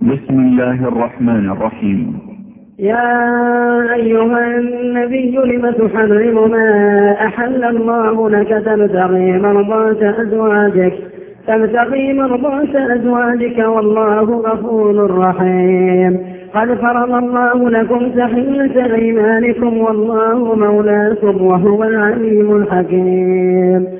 بسم الله الرحمن الرحيم. يا أيها النبي لم تحرم ما أحل الله لك؟ تبتغي مرضات أزواجك. تبتغي مرضات أزواجك والله غفور رحيم. قد فرض الله لكم تحلة أيمانكم والله مولاكم وهو العليم الحكيم.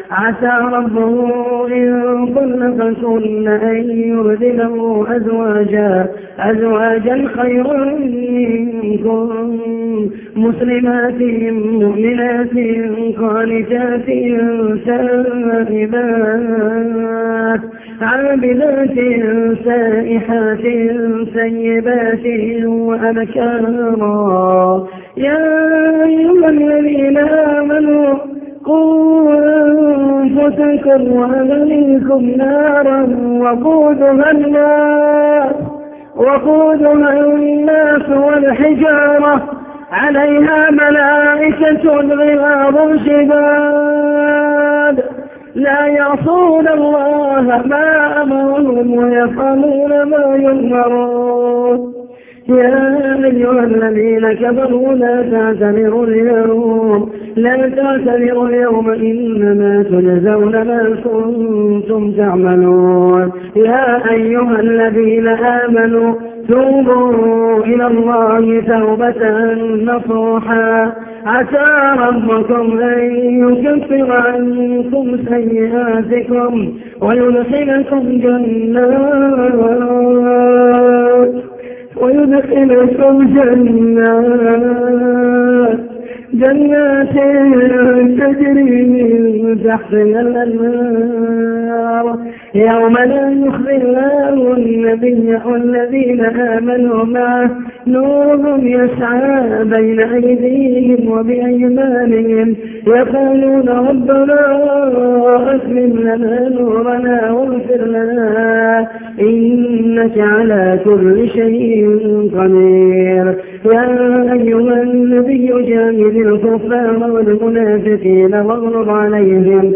عسى ربه إن طلقكن أن يبدله أزواجا. أزواجا خيرا منكم. مسلمات مؤمنات قانتات سائبات. عابدات سائحات سيبات وأبكارا. يا أيها الذين آمنوا أنفسكم وأهليكم نارا وقودها الناس وقودها الناس والحجارة. عليها ملائكة غلاظ شداد. لا يعصون الله ما أمرهم ويفعلون ما يؤمرون. يا أيها الذين كفروا لا تعتذروا اليوم. لا تعتذروا اليوم إنما تجزون ما كنتم تعملون. يا أيها الذين آمنوا توبوا إلى الله توبة نصوحا. عسى ربكم أن يكفر عنكم سيئاتكم ويدخلكم جنات. ويدخلكم جنات. جنات تجري من تحتها الأنهار. يوم لا يخزي الله النبي والذين آمنوا معه. نورهم يسعى بين أيديهم وبأيمانهم. يقولون ربنا أسلم لنا نورنا واغفر لنا. إنك على كل شيء قدير يا أيها النبي جاهد الكفار والمنافقين واغلظ عليهم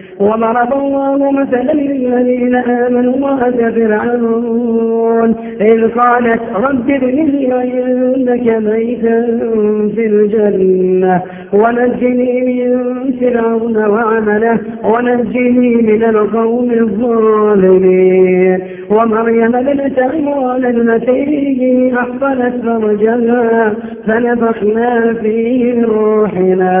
وضرب الله مثلا للذين آمنوا امرأة فرعون. إذ قالت رب ابن لي عندك بيتا في الجنة ونجني من فرعون وعمله ونجني من القوم الظالمين. ومريم ابنة عمران التي أحصنت فرجها فنفخنا فيه روحنا.